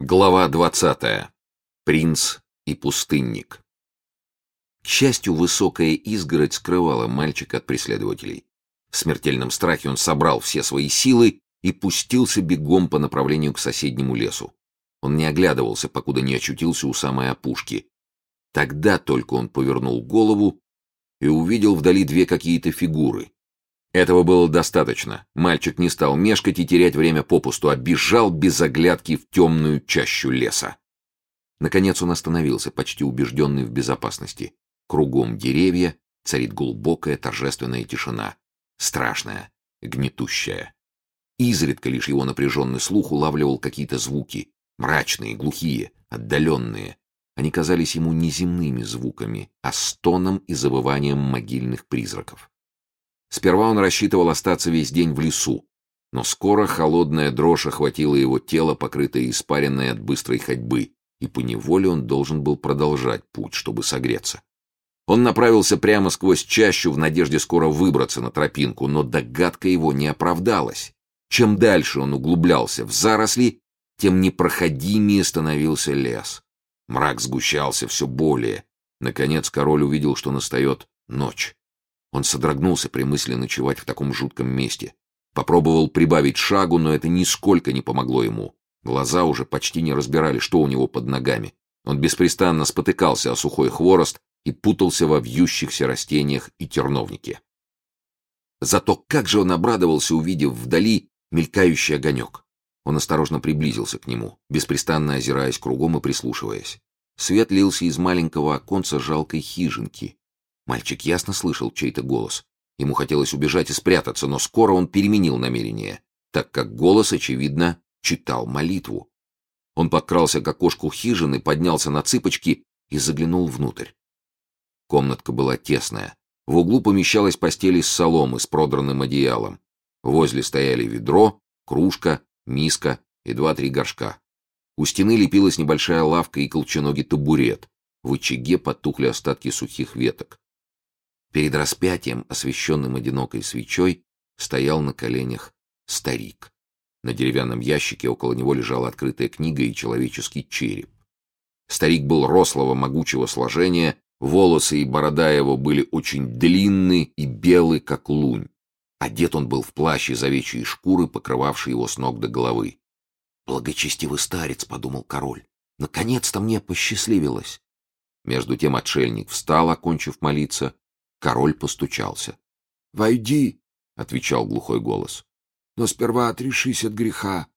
Глава двадцатая. Принц и пустынник. К счастью, высокая изгородь скрывала мальчика от преследователей. В смертельном страхе он собрал все свои силы и пустился бегом по направлению к соседнему лесу. Он не оглядывался, покуда не очутился у самой опушки. Тогда только он повернул голову и увидел вдали две какие-то фигуры. Этого было достаточно. Мальчик не стал мешкать и терять время попусту, а бежал без оглядки в темную чащу леса. Наконец он остановился, почти убежденный в безопасности. Кругом деревья царит глубокая торжественная тишина. Страшная, гнетущая. Изредка лишь его напряженный слух улавливал какие-то звуки. Мрачные, глухие, отдаленные. Они казались ему неземными звуками, а стоном и завыванием могильных призраков. Сперва он рассчитывал остаться весь день в лесу, но скоро холодная дрожь охватила его тело, покрытое испаренной от быстрой ходьбы, и поневоле он должен был продолжать путь, чтобы согреться. Он направился прямо сквозь чащу в надежде скоро выбраться на тропинку, но догадка его не оправдалась. Чем дальше он углублялся в заросли, тем непроходимее становился лес. Мрак сгущался все более. Наконец король увидел, что настает ночь. Он содрогнулся при мысли ночевать в таком жутком месте. Попробовал прибавить шагу, но это нисколько не помогло ему. Глаза уже почти не разбирали, что у него под ногами. Он беспрестанно спотыкался о сухой хворост и путался во вьющихся растениях и терновнике. Зато как же он обрадовался, увидев вдали мелькающий огонек. Он осторожно приблизился к нему, беспрестанно озираясь кругом и прислушиваясь. Свет лился из маленького оконца жалкой хижинки, Мальчик ясно слышал чей-то голос. Ему хотелось убежать и спрятаться, но скоро он переменил намерение, так как голос, очевидно, читал молитву. Он подкрался к окошку хижины, поднялся на цыпочки и заглянул внутрь. Комнатка была тесная. В углу помещалась постель из соломы с продранным одеялом. Возле стояли ведро, кружка, миска и два-три горшка. У стены лепилась небольшая лавка и колченогий табурет. В очаге потухли остатки сухих веток. Перед распятием, освещенным одинокой свечой, стоял на коленях старик. На деревянном ящике около него лежала открытая книга и человеческий череп. Старик был рослого, могучего сложения, волосы и борода его были очень длинны и белы, как лунь. Одет он был в плащ из овечьей шкуры, покрывавший его с ног до головы. «Благочестивый старец», — подумал король, — «наконец-то мне посчастливилось». Между тем отшельник встал, окончив молиться, Король постучался. «Войди», — отвечал глухой голос. «Но сперва отрешись от греха,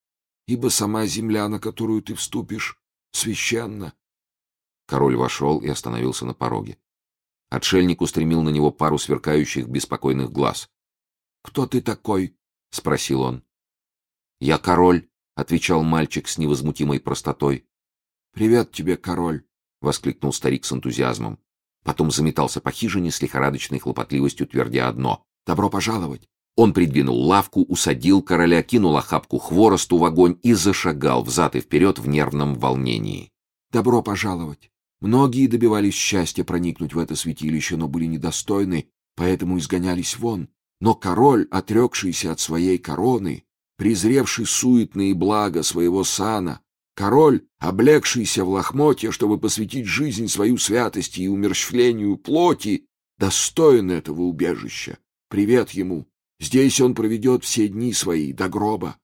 ибо сама земля, на которую ты вступишь, священна». Король вошел и остановился на пороге. Отшельник устремил на него пару сверкающих беспокойных глаз. «Кто ты такой?» — спросил он. «Я король», — отвечал мальчик с невозмутимой простотой. «Привет тебе, король!» — воскликнул старик с энтузиазмом. Потом заметался по хижине с лихорадочной хлопотливостью, твердя одно «Добро пожаловать!». Он придвинул лавку, усадил короля, кинул охапку хворосту в огонь и зашагал взад и вперед в нервном волнении. «Добро пожаловать!» Многие добивались счастья проникнуть в это святилище, но были недостойны, поэтому изгонялись вон. Но король, отрекшийся от своей короны, презревший суетные блага своего сана, Король, облегшийся в лохмотье, чтобы посвятить жизнь свою святости и умерщвлению плоти, достоин этого убежища. Привет ему. Здесь он проведет все дни свои до гроба.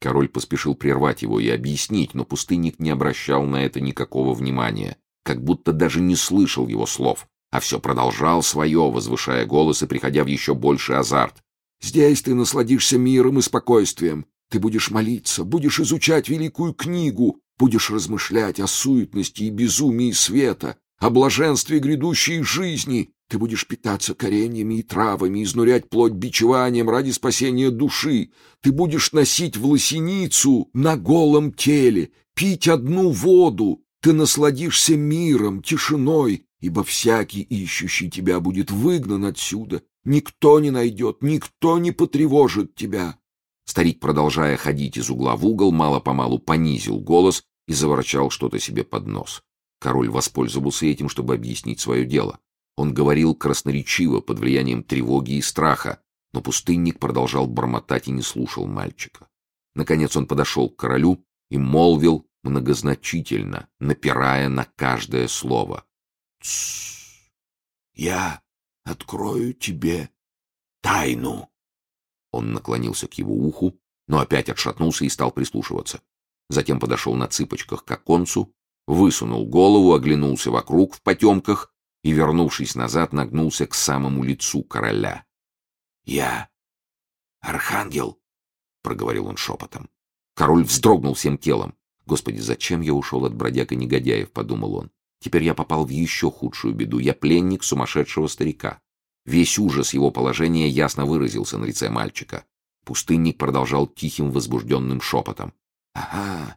Король поспешил прервать его и объяснить, но пустынник не обращал на это никакого внимания, как будто даже не слышал его слов, а все продолжал свое, возвышая голос и приходя в еще больший азарт. «Здесь ты насладишься миром и спокойствием. Ты будешь молиться, будешь изучать великую книгу, будешь размышлять о суетности и безумии света, о блаженстве грядущей жизни. Ты будешь питаться кореньями и травами, изнурять плоть бичеванием ради спасения души. Ты будешь носить власеницу на голом теле, пить одну воду. Ты насладишься миром, тишиной, ибо всякий ищущий тебя будет выгнан отсюда. Никто не найдет, никто не потревожит тебя. Старик, продолжая ходить из угла в угол, мало-помалу понизил голос и заворчал что-то себе под нос. Король воспользовался этим, чтобы объяснить свое дело. Он говорил красноречиво, под влиянием тревоги и страха, но пустынник продолжал бормотать и не слушал мальчика. Наконец он подошел к королю и молвил многозначительно, напирая на каждое слово. «Тссс! Я открою тебе тайну!» Он наклонился к его уху, но опять отшатнулся и стал прислушиваться. Затем подошел на цыпочках к оконцу, высунул голову, оглянулся вокруг в потемках и, вернувшись назад, нагнулся к самому лицу короля. «Я архангел», — проговорил он шепотом. Король вздрогнул всем телом. «Господи, зачем я ушел от бродяг и негодяев?» — подумал он. «Теперь я попал в еще худшую беду. Я пленник сумасшедшего старика». Весь ужас его положения ясно выразился на лице мальчика. Пустынник продолжал тихим возбужденным шепотом. «Ага,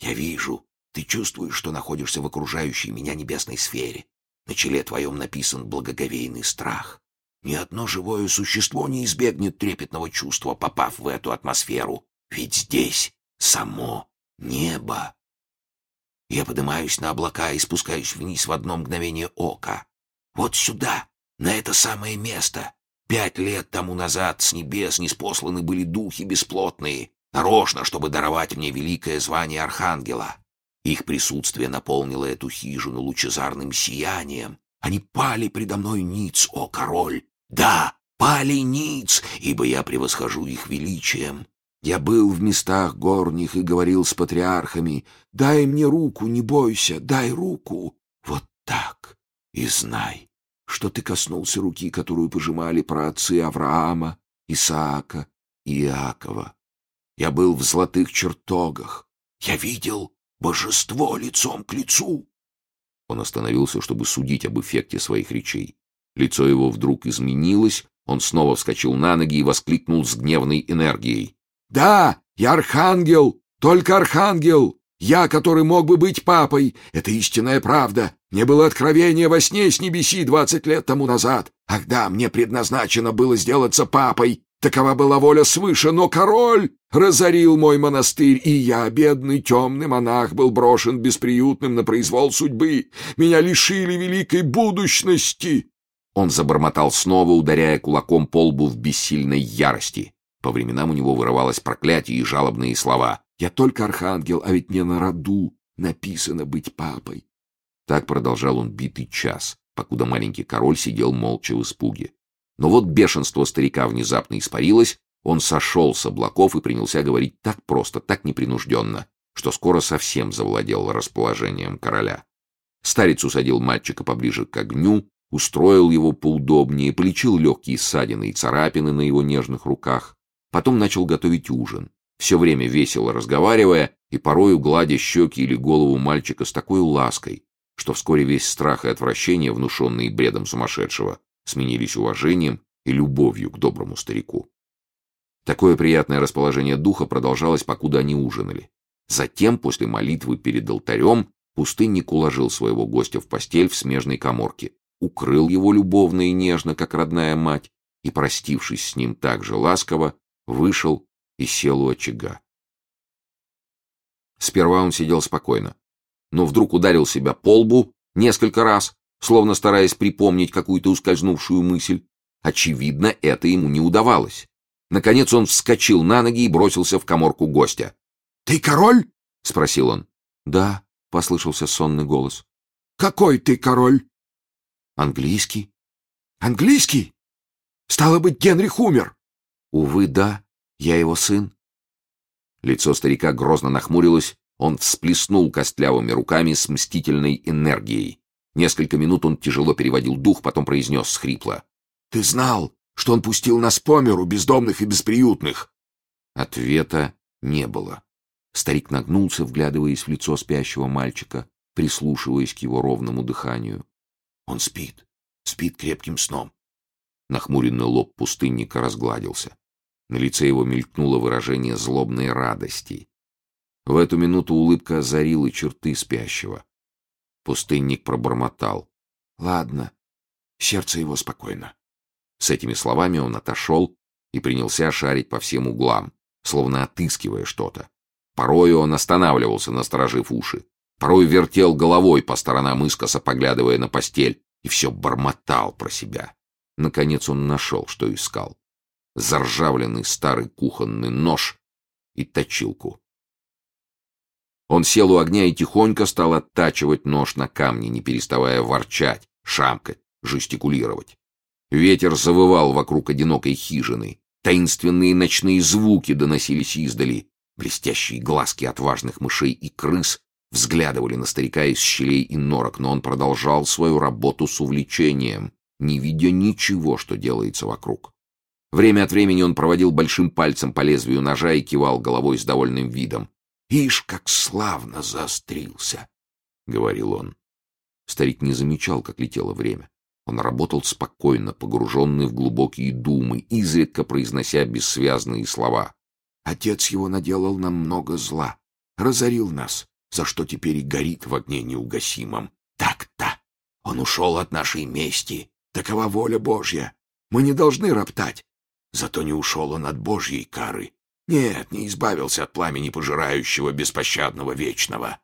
я вижу. Ты чувствуешь, что находишься в окружающей меня небесной сфере. На челе твоем написан благоговейный страх. Ни одно живое существо не избегнет трепетного чувства, попав в эту атмосферу. Ведь здесь само небо. Я поднимаюсь на облака и спускаюсь вниз в одно мгновение ока. Вот сюда, на это самое место. Пять лет тому назад с небес неспосланы были духи бесплотные, нарочно, чтобы даровать мне великое звание архангела. Их присутствие наполнило эту хижину лучезарным сиянием. Они пали предо мной ниц, о король! Да, пали ниц, ибо я превосхожу их величием. Я был в местах горних и говорил с патриархами, «Дай мне руку, не бойся, дай руку». Вот так. И знай, что ты коснулся руки, которую пожимали праотцы Авраама, Исаака и Иакова. Я был в золотых чертогах. Я видел божество лицом к лицу. Он остановился, чтобы судить об эффекте своих речей. Лицо его вдруг изменилось, он снова вскочил на ноги и воскликнул с гневной энергией. Да, я архангел, только архангел. Я, который мог бы быть папой. Это истинная правда. Мне было откровение во сне с небеси двадцать лет тому назад. Ах да, мне предназначено было сделаться папой. Такова была воля свыше, но король разорил мой монастырь, и я, бедный темный монах, был брошен бесприютным на произвол судьбы. Меня лишили великой будущности. Он забормотал снова, ударяя кулаком по лбу в бессильной ярости. По временам у него вырывалось проклятие и жалобные слова. «Я только архангел, а ведь мне на роду написано быть папой». Так продолжал он битый час, покуда маленький король сидел молча в испуге. Но вот бешенство старика внезапно испарилось, он сошел с облаков и принялся говорить так просто, так непринужденно, что скоро совсем завладел расположением короля. Старец усадил мальчика поближе к огню, устроил его поудобнее, полечил легкие ссадины и царапины на его нежных руках, Потом начал готовить ужин, все время весело разговаривая и порою гладя щеки или голову мальчика с такой лаской, что вскоре весь страх и отвращение, внушенные бредом сумасшедшего, сменились уважением и любовью к доброму старику. Такое приятное расположение духа продолжалось, покуда они ужинали. Затем, после молитвы перед алтарем, пустынник уложил своего гостя в постель в смежной коморке, укрыл его любовно и нежно, как родная мать, и, простившись с ним так же ласково, вышел и сел у очага. Сперва он сидел спокойно, но вдруг ударил себя по лбу несколько раз, словно стараясь припомнить какую-то ускользнувшую мысль. Очевидно, это ему не удавалось. Наконец он вскочил на ноги и бросился в коморку гостя. «Ты король?» — спросил он. «Да», — послышался сонный голос. «Какой ты король?» «Английский». «Английский? Стало быть, Генрих умер». «Увы, да, я его сын». Лицо старика грозно нахмурилось, он всплеснул костлявыми руками с мстительной энергией. Несколько минут он тяжело переводил дух, потом произнес схрипло. «Ты знал, что он пустил нас по миру, бездомных и бесприютных?» Ответа не было. Старик нагнулся, вглядываясь в лицо спящего мальчика, прислушиваясь к его ровному дыханию. «Он спит, спит крепким сном». Нахмуренный лоб пустынника разгладился. На лице его мелькнуло выражение злобной радости. В эту минуту улыбка озарила черты спящего. Пустынник пробормотал. «Ладно, сердце его спокойно». С этими словами он отошел и принялся шарить по всем углам, словно отыскивая что-то. Порою он останавливался, насторожив уши. Порой вертел головой по сторонам искоса, поглядывая на постель, и все бормотал про себя. Наконец он нашел, что искал заржавленный старый кухонный нож и точилку. Он сел у огня и тихонько стал оттачивать нож на камне, не переставая ворчать, шамкать, жестикулировать. Ветер завывал вокруг одинокой хижины. Таинственные ночные звуки доносились издали. Блестящие глазки отважных мышей и крыс взглядывали на старика из щелей и норок, но он продолжал свою работу с увлечением, не видя ничего, что делается вокруг. Время от времени он проводил большим пальцем по лезвию ножа и кивал головой с довольным видом. «Ишь, как славно заострился!» — говорил он. Старик не замечал, как летело время. Он работал спокойно, погруженный в глубокие думы, изредка произнося бессвязные слова. «Отец его наделал нам много зла, разорил нас, за что теперь и горит в огне неугасимом. Так-то! Он ушел от нашей мести. Такова воля Божья. Мы не должны роптать. Зато не ушел он от Божьей кары. Нет, не избавился от пламени пожирающего, беспощадного, вечного.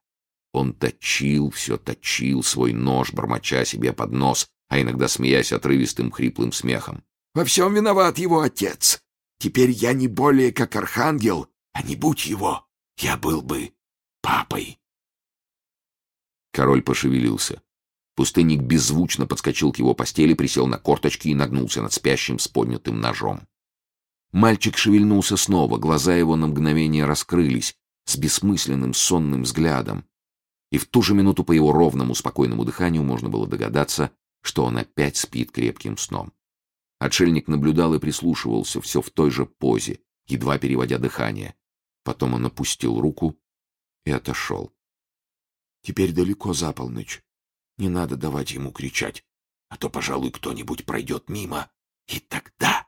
Он точил, все точил свой нож, бормоча себе под нос, а иногда смеясь отрывистым хриплым смехом. «Во всем виноват его отец. Теперь я не более как архангел, а не будь его, я был бы папой». Король пошевелился. Пустынник беззвучно подскочил к его постели, присел на корточки и нагнулся над спящим с поднятым ножом. Мальчик шевельнулся снова, глаза его на мгновение раскрылись, с бессмысленным сонным взглядом. И в ту же минуту по его ровному, спокойному дыханию можно было догадаться, что он опять спит крепким сном. Отшельник наблюдал и прислушивался, все в той же позе, едва переводя дыхание. Потом он опустил руку и отошел. «Теперь далеко за полночь. Не надо давать ему кричать, а то, пожалуй, кто-нибудь пройдет мимо, и тогда...»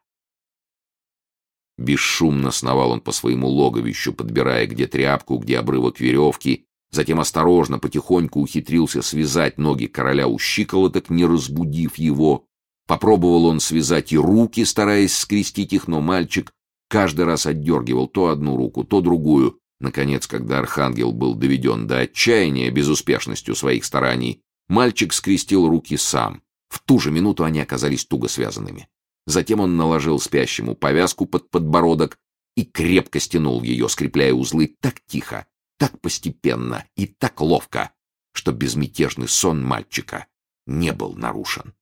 Бесшумно сновал он по своему логовищу, подбирая где тряпку, где обрывок веревки, затем осторожно, потихоньку ухитрился связать ноги короля у щиколоток, не разбудив его. Попробовал он связать и руки, стараясь скрестить их, но мальчик каждый раз отдергивал то одну руку, то другую. Наконец, когда архангел был доведен до отчаяния безуспешностью своих стараний, мальчик скрестил руки сам. В ту же минуту они оказались туго связанными. Затем он наложил спящему повязку под подбородок и крепко стянул ее, скрепляя узлы так тихо, так постепенно и так ловко, что безмятежный сон мальчика не был нарушен.